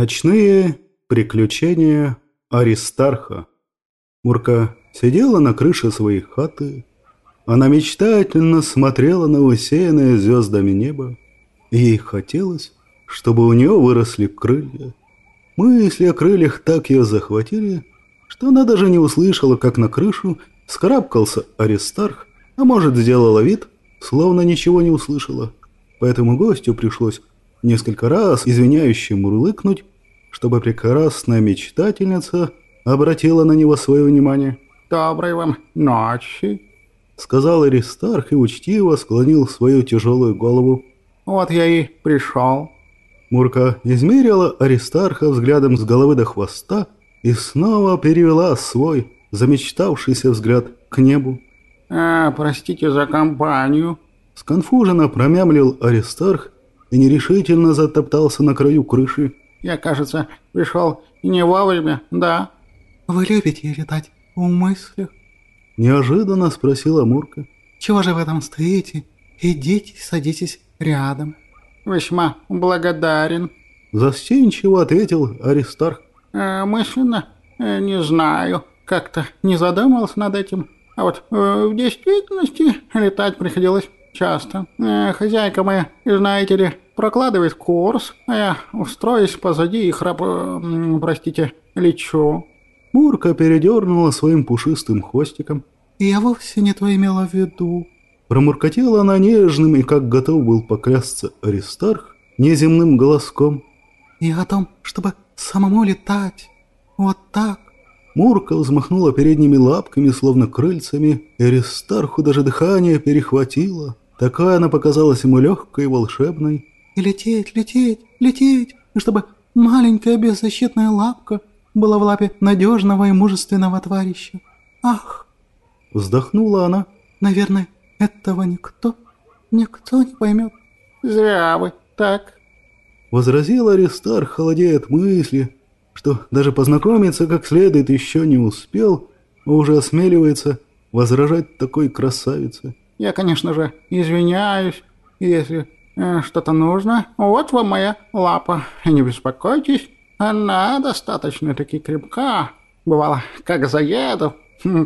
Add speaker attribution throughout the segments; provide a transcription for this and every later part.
Speaker 1: Ночные приключения Аристарха. Мурка сидела на крыше своей хаты. Она мечтательно смотрела на усеянное звездами небо. Ей хотелось, чтобы у нее выросли крылья. Мысли о крыльях так ее захватили, что она даже не услышала, как на крышу скарабкался Аристарх, а может, сделала вид, словно ничего не услышала. Поэтому гостю пришлось несколько раз извиняюще мурлыкнуть, чтобы прекрасная мечтательница обратила на него свое внимание.
Speaker 2: «Доброй вам ночи», —
Speaker 1: сказал Аристарх и учтиво склонил свою тяжелую голову.
Speaker 2: «Вот я и пришел».
Speaker 1: Мурка измерила Аристарха взглядом с головы до хвоста и снова перевела свой замечтавшийся взгляд к небу.
Speaker 2: «А, простите за компанию», —
Speaker 1: сконфуженно промямлил Аристарх и нерешительно затоптался на краю крыши.
Speaker 2: «Я, кажется, пришел не вовремя, да?»
Speaker 3: «Вы любите летать в мыслях?»
Speaker 1: Неожиданно спросила Мурка.
Speaker 3: «Чего же вы там стоите? Идите, садитесь рядом».
Speaker 2: «Весьма благодарен», —
Speaker 1: застенчиво ответил Аристарх.
Speaker 2: «Э, «Мысленно? Э, не знаю. Как-то не задумывался над этим. А вот э, в действительности летать приходилось часто. Э, хозяйка моя, знаете ли, прокладывает курс, а я устроюсь позади и храп... Э, простите, лечу».
Speaker 1: Мурка передернула своим пушистым хвостиком.
Speaker 3: «Я вовсе не то имела в виду».
Speaker 1: Промуркотела она нежным и, как готов был поклясться Аристарх, неземным голоском.
Speaker 3: «И о том, чтобы самому летать. Вот так».
Speaker 1: Мурка взмахнула передними лапками, словно крыльцами, и Аристарху даже дыхание перехватило. Такая она показалась ему легкой и волшебной.
Speaker 3: «И лететь, лететь, лететь, чтобы маленькая беззащитная лапка была в лапе надежного и мужественного товарища. Ах!»
Speaker 1: Вздохнула она.
Speaker 3: «Наверное, этого никто, никто не поймет».
Speaker 2: «Зря вы так», —
Speaker 1: возразил Аристарх, холодея от мысли, что даже познакомиться как следует еще не успел, а уже осмеливается возражать такой красавице.
Speaker 2: «Я, конечно же, извиняюсь, если э, что-то нужно. Вот вам моя лапа, не беспокойтесь». Она достаточно-таки крепка. Бывало, как заеду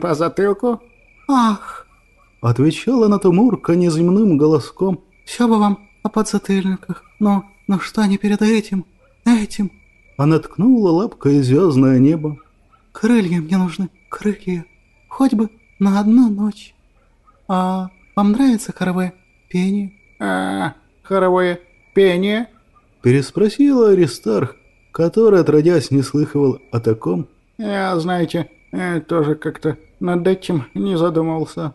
Speaker 2: по затылку.
Speaker 3: Ах!
Speaker 1: Отвечала на то Мурка неземным голоском.
Speaker 3: Все бы вам о подзатыльниках, но, но что не перед этим, этим?
Speaker 1: Она ткнула лапкой звездное небо.
Speaker 3: Крылья мне нужны, крылья. Хоть бы на одну ночь. А вам нравится хоровое пение?
Speaker 2: А, хоровое пение?
Speaker 1: Переспросила Аристарх, который, отродясь, не слыхивал о таком.
Speaker 2: «Я, знаете, э, тоже как-то над этим не задумывался».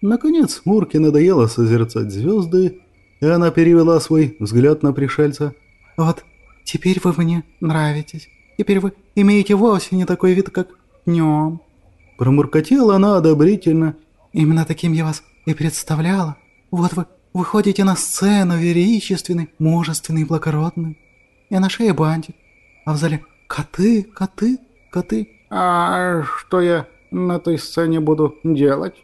Speaker 1: Наконец Мурке надоело созерцать звезды, и она перевела свой взгляд на пришельца.
Speaker 3: «Вот, теперь вы мне нравитесь. Теперь вы имеете вовсе не такой вид, как днем».
Speaker 1: Промуркотела она одобрительно.
Speaker 3: «Именно таким я вас и представляла. Вот вы выходите на сцену величественный, мужественный, благородный. И на шее бантик, а в зале коты, коты, коты.
Speaker 2: А что я на той сцене буду делать?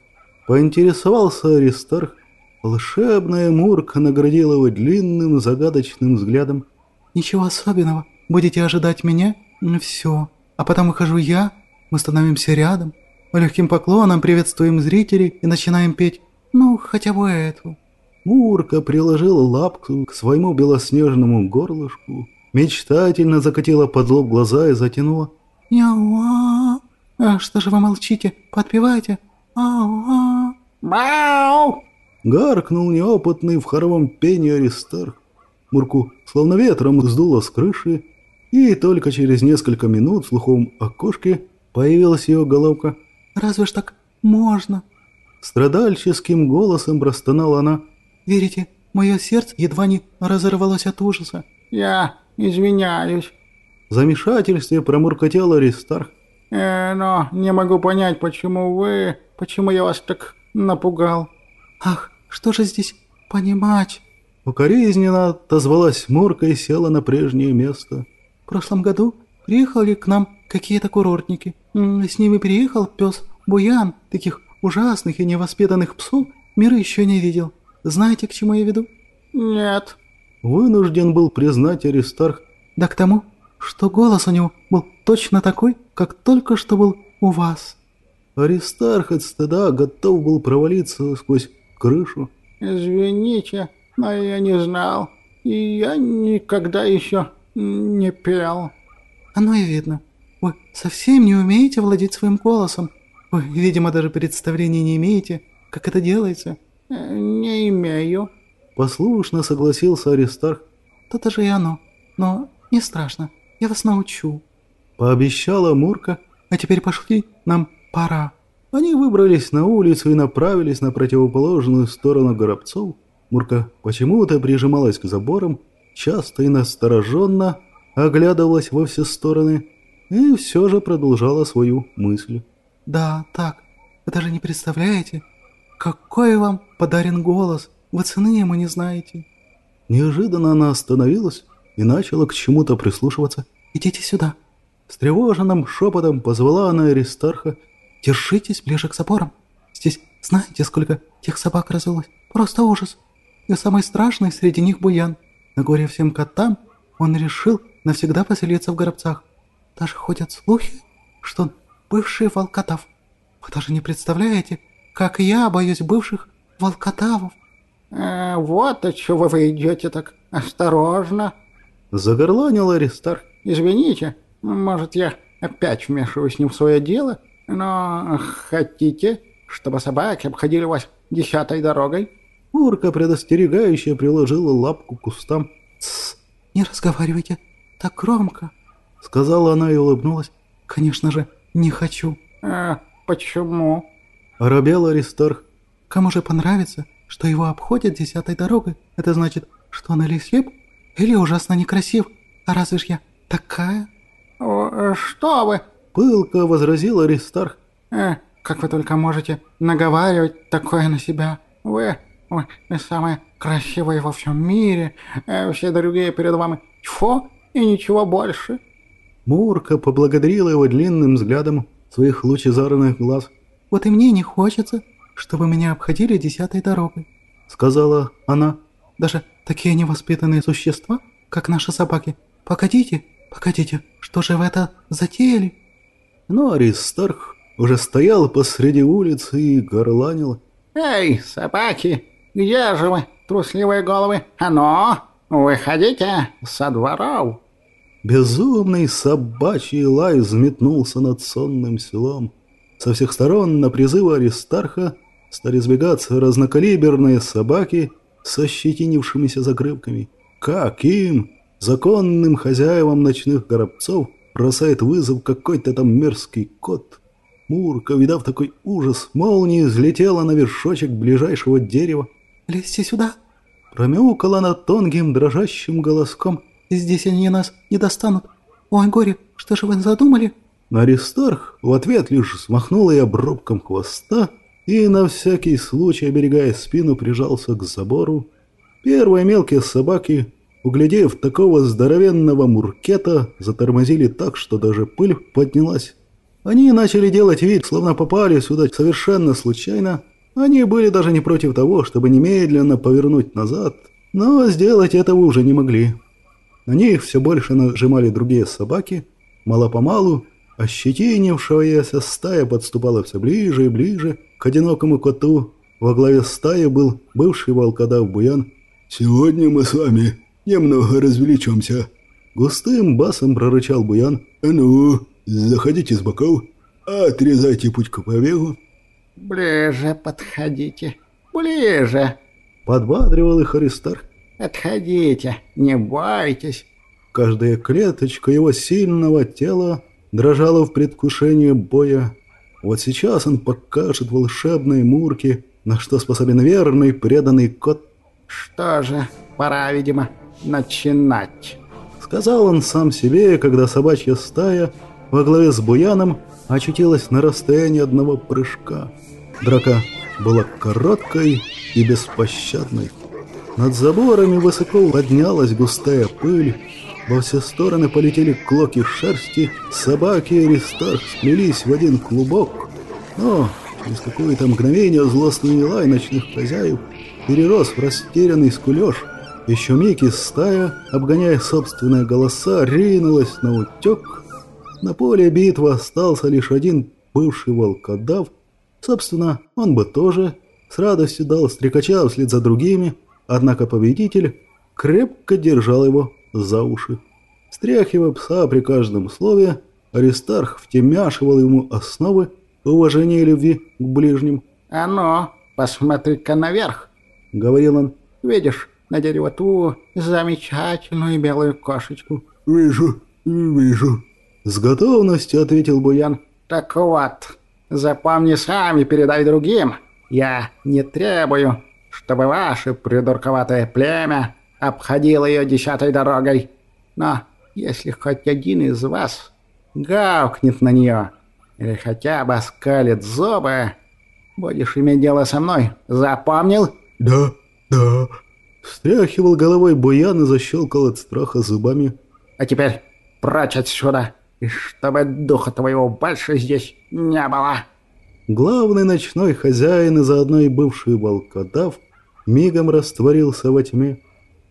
Speaker 1: Поинтересовался Аристарх. Волшебная Мурка наградила его длинным загадочным взглядом.
Speaker 3: «Ничего особенного. Будете ожидать меня? Ну все. А потом выхожу я, мы становимся рядом, легким поклоном приветствуем зрителей и начинаем петь. Ну, хотя бы эту».
Speaker 1: Мурка приложила лапку к своему белоснежному горлышку мечтательно закатила под лоб глаза и затянула.
Speaker 3: «Яуа! А что же вы молчите? Подпевайте! Ау-а!»
Speaker 2: «Бау!»
Speaker 1: Гаркнул неопытный в хоровом пении Аристарх. Мурку словно ветром сдуло с крыши, и только через несколько минут в слуховом окошке появилась ее головка.
Speaker 3: «Разве ж так можно?»
Speaker 1: Страдальческим голосом простонала она.
Speaker 3: «Верите, мое сердце едва не разорвалось от ужаса».
Speaker 2: «Я извиняюсь».
Speaker 1: В замешательстве промуркотел Аристарх.
Speaker 2: Э, но не могу понять, почему вы... Почему я вас так напугал.
Speaker 3: Ах, что же здесь понимать?
Speaker 1: Укоризненно отозвалась Мурка и села на прежнее место.
Speaker 3: В прошлом году приехали к нам какие-то курортники. С ними приехал пес Буян. Таких ужасных и невоспитанных псов мир еще не видел. Знаете, к чему я веду?
Speaker 2: Нет.
Speaker 1: Вынужден был признать Аристарх.
Speaker 3: Да к тому, что голос у него был точно такой, как только что был у вас».
Speaker 1: Аристарх от стыда готов был провалиться сквозь крышу.
Speaker 2: «Извините, но я не знал, и я никогда еще не пел».
Speaker 3: «Оно и видно. Вы совсем не умеете владеть своим голосом. Вы, видимо, даже представления не имеете, как это делается».
Speaker 2: Э, «Не имею».
Speaker 1: Послушно согласился Аристарх.
Speaker 3: «То-то же и оно. Но не страшно, я вас научу».
Speaker 1: Пообещала Мурка.
Speaker 3: «А теперь пошли, нам пора».
Speaker 1: Они выбрались на улицу и направились на противоположную сторону Горобцов. Мурка почему-то прижималась к заборам, часто и настороженно оглядывалась во все стороны и все же продолжала свою мысль.
Speaker 3: «Да, так. Вы даже не представляете, какой вам подарен голос. Вы цены ему не знаете».
Speaker 1: Неожиданно она остановилась и начала к чему-то прислушиваться.
Speaker 3: «Идите сюда».
Speaker 1: С тревоженным шепотом позвала она Аристарха.
Speaker 3: «Держитесь ближе к заборам. Здесь знаете, сколько тех собак развелось? Просто ужас. И самый страшный среди них Буян. На горе всем котам он решил навсегда поселиться в Горобцах. Даже ходят слухи, что он бывший волкотав. Вы даже не представляете, как я боюсь бывших волкотавов.
Speaker 2: Э, вот от чего вы идете так осторожно.
Speaker 1: Загорланил Аристарх.
Speaker 2: Извините, может, я опять вмешиваюсь не в свое дело, но хотите, чтобы собаки обходили вас десятой дорогой?
Speaker 1: Урка предостерегающая приложила лапку к кустам.
Speaker 3: «Тссс, не разговаривайте так громко», —
Speaker 1: сказала она и улыбнулась.
Speaker 3: «Конечно же, не хочу».
Speaker 2: «А почему?»
Speaker 1: — оробел Аристарх.
Speaker 3: «Кому же понравится, что его обходят десятой дорогой? Это значит, что он или слеп, или ужасно некрасив. А разве ж я такая?»
Speaker 2: О, «Что вы?»
Speaker 1: — пылко возразил Аристарх.
Speaker 2: «Э, как вы только можете наговаривать такое на себя? Вы, вы, вы самые красивые во всем мире, э, все другие перед вами тьфу и ничего больше».
Speaker 1: Мурка поблагодарила его длинным взглядом своих лучезарных глаз.
Speaker 3: «Вот и мне не хочется, чтобы меня обходили десятой дорогой», — сказала она. «Даже такие невоспитанные существа, как наши собаки. Погодите, погодите, что же вы это затеяли?»
Speaker 1: Но Аристарх уже стоял посреди улицы и горланил.
Speaker 2: «Эй, собаки, где же вы, трусливые головы? А ну, выходите со дворов!»
Speaker 1: Безумный собачий лай взметнулся над сонным селом. Со всех сторон на призывы Аристарха стали сбегаться разнокалиберные собаки с ощетинившимися закрывками. Как им, законным хозяевам ночных горобцов, бросает вызов какой-то там мерзкий кот? Мурка, видав такой ужас, молнией взлетела на вершочек ближайшего дерева.
Speaker 3: «Лезьте сюда!»
Speaker 1: Промяукала она тонким дрожащим голоском –
Speaker 3: Здесь они нас не достанут. Ой, горе, что же вы задумали?»
Speaker 1: Аристарх в ответ лишь смахнул ее обрубком хвоста и, на всякий случай, оберегая спину, прижался к забору. Первые мелкие собаки, углядев такого здоровенного муркета, затормозили так, что даже пыль поднялась. Они начали делать вид, словно попали сюда совершенно случайно. Они были даже не против того, чтобы немедленно повернуть назад, но сделать этого уже не могли. На них все больше нажимали другие собаки. Мало-помалу ощетинившаяся стая подступала все ближе и ближе к одинокому коту. Во главе стаи был бывший волкодав Буян. «Сегодня мы с вами немного развлечемся», — густым басом прорычал Буян. «А ну, заходите с боков, отрезайте путь к побегу».
Speaker 2: «Ближе подходите, ближе», —
Speaker 1: подбадривал их Аристарх.
Speaker 2: Отходите, не бойтесь.
Speaker 1: Каждая клеточка его сильного тела дрожала в предвкушении боя. Вот сейчас он покажет волшебной Мурке, на что способен верный преданный кот.
Speaker 2: Что же, пора, видимо, начинать.
Speaker 1: Сказал он сам себе, когда собачья стая во главе с Буяном очутилась на расстоянии одного прыжка. Драка была короткой и беспощадной. Над заборами высоко поднялась густая пыль, во все стороны полетели клоки шерсти, собаки и Аристарх сплелись в один клубок. Но через какое-то мгновение злостный лай ночных хозяев перерос в растерянный скулеж, Еще миг и стая, обгоняя собственные голоса, ринулась на утек. На поле битвы остался лишь один бывший волкодав. Собственно, он бы тоже с радостью дал стрекача вслед за другими, однако победитель крепко держал его за уши. Стряхивая пса при каждом слове, Аристарх втемяшивал ему основы уважения и любви к ближним.
Speaker 2: «А ну, посмотри-ка наверх!»
Speaker 1: — говорил он.
Speaker 2: «Видишь на дерево ту замечательную белую кошечку?»
Speaker 1: «Вижу, вижу», — с готовностью ответил Буян.
Speaker 2: «Так вот, запомни сами, передай другим. Я не требую, чтобы ваше придурковатое племя обходило ее десятой дорогой. Но если хоть один из вас гавкнет на нее или хотя бы оскалит зубы, будешь иметь дело со мной. Запомнил?
Speaker 1: Да, да. Встряхивал головой Буян и защелкал от страха зубами.
Speaker 2: А теперь прочь отсюда, и чтобы духа твоего больше здесь не было.
Speaker 1: Главный ночной хозяин и заодно и бывший волкодав мигом растворился во тьме.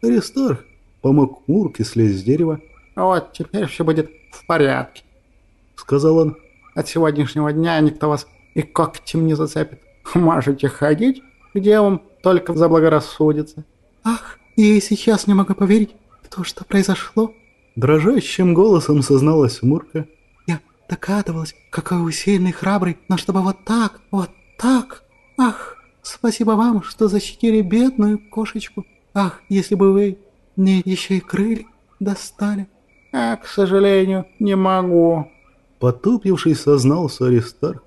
Speaker 1: Аристарх помог Мурке слезть с дерева.
Speaker 2: «Вот теперь все будет в порядке», —
Speaker 1: сказал он.
Speaker 2: От сегодняшнего дня никто вас и когтем не зацепит. Можете ходить, где вам только заблагорассудится.
Speaker 3: Ах, я и сейчас не могу поверить в то, что произошло.
Speaker 1: Дрожащим голосом созналась Мурка.
Speaker 3: Я догадывалась, какой вы сильный храбрый, но чтобы вот так, вот так. Ах, спасибо вам, что защитили бедную кошечку. Ах, если бы вы мне еще и крылья достали.
Speaker 2: А, к сожалению, не могу.
Speaker 1: Потупившись, сознался Аристарх.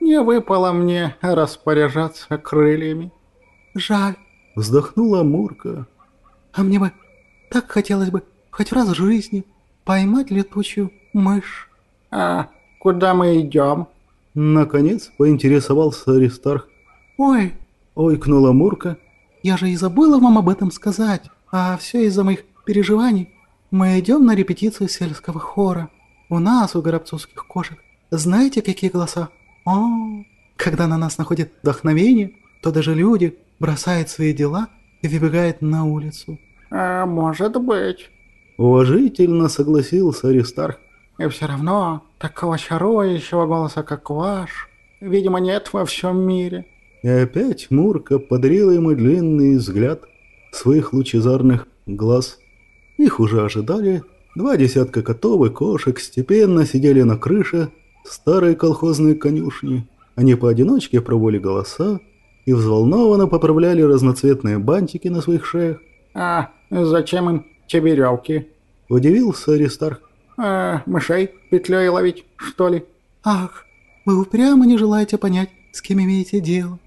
Speaker 2: «Не выпало мне распоряжаться крыльями».
Speaker 3: «Жаль», —
Speaker 1: вздохнула Мурка.
Speaker 3: «А мне бы так хотелось бы хоть раз в жизни поймать летучую мышь».
Speaker 2: «А куда мы идем?»
Speaker 1: Наконец поинтересовался Аристарх.
Speaker 3: «Ой!»
Speaker 1: — ойкнула Мурка.
Speaker 3: «Я же и забыла вам об этом сказать, а все из-за моих переживаний. Мы идем на репетицию сельского хора». У нас, у горобцовских кошек, знаете, какие голоса? О, когда на нас находит вдохновение, то даже люди бросают свои дела и выбегают на улицу.
Speaker 2: А, может быть.
Speaker 1: Уважительно согласился Аристарх.
Speaker 2: И все равно такого чарующего голоса, как ваш, видимо, нет во всем мире.
Speaker 1: И опять Мурка подарила ему длинный взгляд своих лучезарных глаз. Их уже ожидали Два десятка котов и кошек степенно сидели на крыше старой колхозной конюшни. Они поодиночке проволи голоса и взволнованно поправляли разноцветные бантики на своих шеях.
Speaker 2: «А зачем им те веревки?»
Speaker 1: – удивился Аристарх.
Speaker 2: «А мышей петлей ловить, что ли?»
Speaker 3: «Ах, вы упрямо не желаете понять, с кем имеете дело».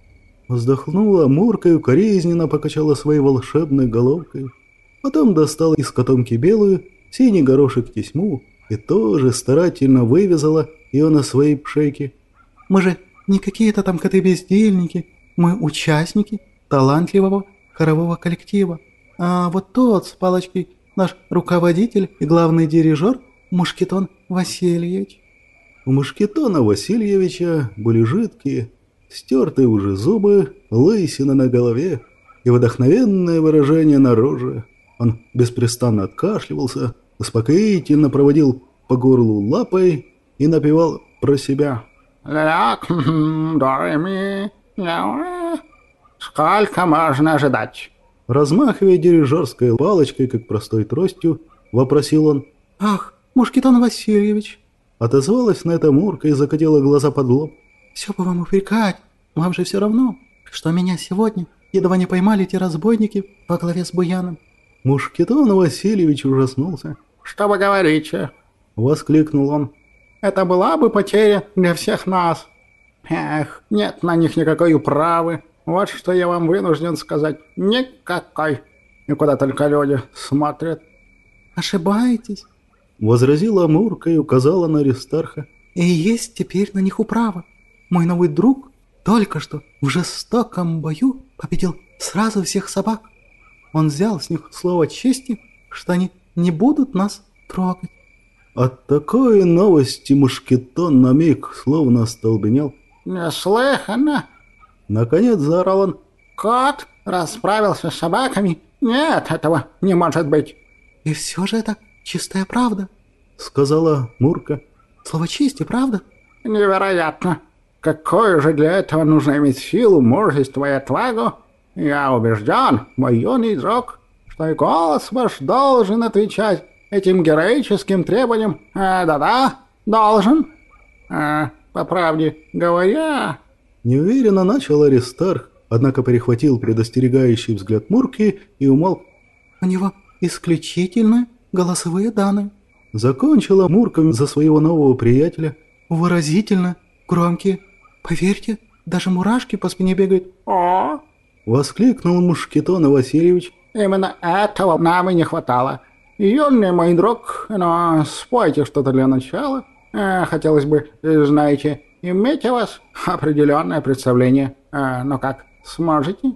Speaker 1: Вздохнула Мурка и укоризненно покачала своей волшебной головкой. Потом достала из котомки белую синий горошек тесьму и тоже старательно вывязала ее на своей пшейке.
Speaker 3: «Мы же не какие-то там коты-бездельники, мы участники талантливого хорового коллектива. А вот тот с палочкой наш руководитель и главный дирижер Мушкетон Васильевич».
Speaker 1: У Мушкетона Васильевича были жидкие, стертые уже зубы, лысина на голове и вдохновенное выражение на роже. Он беспрестанно откашливался, успокоительно проводил по горлу лапой и напевал про себя.
Speaker 2: «Ляк, дореми, сколько можно ожидать?»
Speaker 1: Размахивая дирижерской палочкой, как простой тростью, вопросил он.
Speaker 3: «Ах, Мушкетон Васильевич!»
Speaker 1: Отозвалась на это Мурка и закатила глаза под лоб.
Speaker 3: «Все бы вам упрекать, вам же все равно, что меня сегодня едва не поймали те разбойники во главе с Буяном».
Speaker 1: Мушкетон Васильевич ужаснулся.
Speaker 2: «Что вы говорите?»
Speaker 1: — воскликнул он.
Speaker 2: «Это была бы потеря для всех нас. Эх, нет на них никакой управы. Вот что я вам вынужден сказать. Никакой. И куда только люди смотрят».
Speaker 3: «Ошибаетесь», —
Speaker 1: возразила Амурка и указала на Аристарха.
Speaker 3: «И есть теперь на них управа. Мой новый друг только что в жестоком бою победил сразу всех собак. Он взял с них слово чести, что они не будут нас трогать.
Speaker 1: От такой новости Мушкетон на миг словно остолбенел.
Speaker 2: «Неслыханно!»
Speaker 1: Наконец заорал он.
Speaker 2: «Кот расправился с собаками Нет, этого не может быть.
Speaker 3: И все же это чистая правда,
Speaker 1: сказала Мурка.
Speaker 3: Слово чести, правда?
Speaker 2: Невероятно. Какое же для этого нужно иметь силу, мужество и отвагу? Я убежден, мой юный друг, что и голос ваш должен отвечать этим героическим требованиям. А, да-да, должен. А, по правде говоря...
Speaker 1: Неуверенно начал Аристарх, однако перехватил предостерегающий взгляд Мурки и умолк.
Speaker 3: «У него исключительно голосовые данные», —
Speaker 1: закончила Мурка за своего нового приятеля.
Speaker 3: «Выразительно, громкие. Поверьте, даже мурашки по спине бегают».
Speaker 2: «О!»
Speaker 1: — воскликнул Мушкетон Васильевич.
Speaker 2: «Именно этого нам и не хватало. Юный мой друг, но спойте что-то для начала. Э, хотелось бы, знаете, иметь у вас определенное представление. Э, но как, сможете?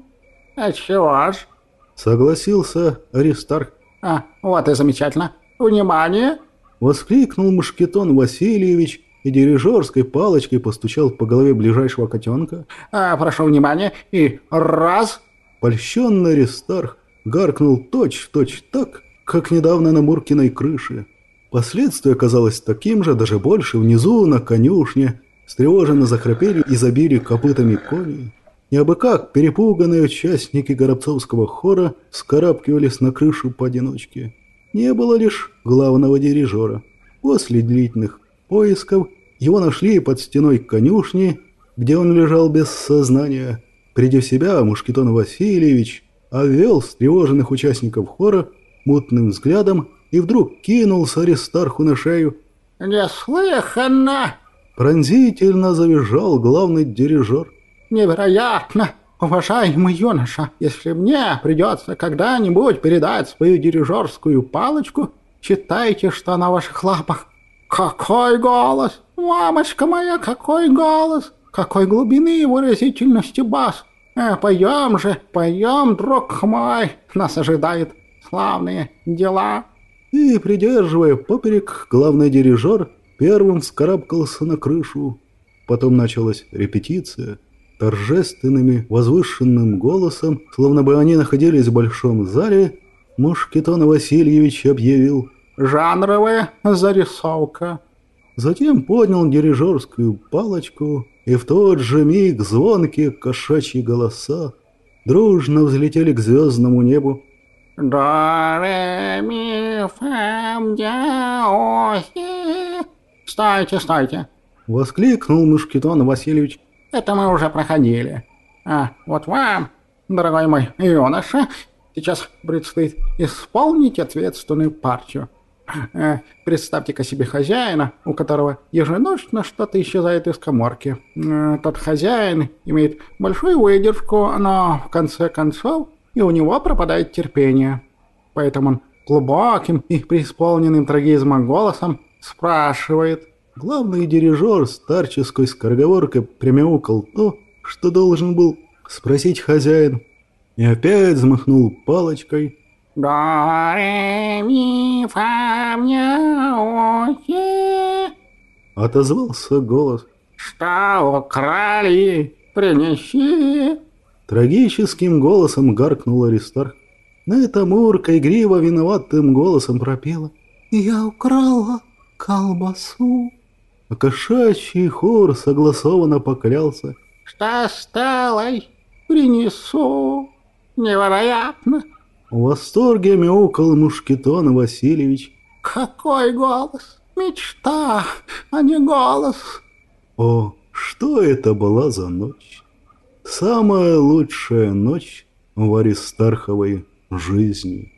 Speaker 2: А чего ж?
Speaker 1: Согласился Аристарх.
Speaker 2: А, вот и замечательно. Внимание!
Speaker 1: Воскликнул Мушкетон Васильевич и дирижерской палочкой постучал по голове ближайшего котенка.
Speaker 2: А, прошу внимания, и раз...
Speaker 1: Польщенный Аристарх гаркнул точь-в-точь -точь так, как недавно на Муркиной крыше. Последствие оказалось таким же, даже больше. Внизу, на конюшне, встревоженно захрапели и забили копытами кони. Не абы как, перепуганные участники Горобцовского хора скарабкивались на крышу поодиночке. Не было лишь главного дирижера. После длительных поисков его нашли под стеной конюшни, где он лежал без сознания. Придя в себя, Мушкетон Васильевич обвел встревоженных участников хора мутным взглядом и вдруг кинулся Аристарху на шею.
Speaker 2: «Неслыханно!»
Speaker 1: Пронзительно завизжал главный дирижер.
Speaker 2: «Невероятно! Уважаемый юноша, если мне придется когда-нибудь передать свою дирижерскую палочку, считайте, что на ваших лапах. Какой голос! Мамочка моя, какой голос! Какой глубины и выразительности бас! Э, поем же, поем, друг мой! Нас ожидает славные дела!»
Speaker 1: И, придерживая поперек, главный дирижер первым вскарабкался на крышу. Потом началась репетиция. Торжественными, возвышенным голосом, словно бы они находились в большом зале, Мушкетон Васильевич объявил
Speaker 2: «Жанровая зарисовка».
Speaker 1: Затем поднял дирижерскую палочку, и в тот же миг звонкие кошачьи голоса дружно взлетели к звездному небу,
Speaker 2: до, ре, ми, фа, дя, о, си. Стойте, стойте.
Speaker 1: Воскликнул Мушкетон Васильевич.
Speaker 2: Это мы уже проходили. А вот вам, дорогой мой юноша, сейчас предстоит исполнить ответственную партию. Э, Представьте-ка себе хозяина, у которого еженочно что-то исчезает из коморки. Э, тот хозяин имеет большую выдержку, но в конце концов и у него пропадает терпение. Поэтому он глубоким и преисполненным трагизмом голосом спрашивает.
Speaker 1: Главный дирижер старческой скороговоркой прямяукал то, что должен был спросить хозяин, и опять взмахнул палочкой.
Speaker 2: «До, ре, ми, фа, мя, о,
Speaker 1: Отозвался голос.
Speaker 2: «Что украли? Принеси!»
Speaker 1: Трагическим голосом гаркнул Аристарх. На это Мурка игриво виноватым голосом пропела.
Speaker 3: «Я украла колбасу».
Speaker 1: А кошачий хор согласованно поклялся.
Speaker 2: «Что стало? Принесу. Невероятно!»
Speaker 1: В восторге мяукал Мушкетон Васильевич.
Speaker 2: «Какой голос! Мечта, а не голос!»
Speaker 1: О, что это была за ночь! Самая лучшая ночь в Аристарховой жизни.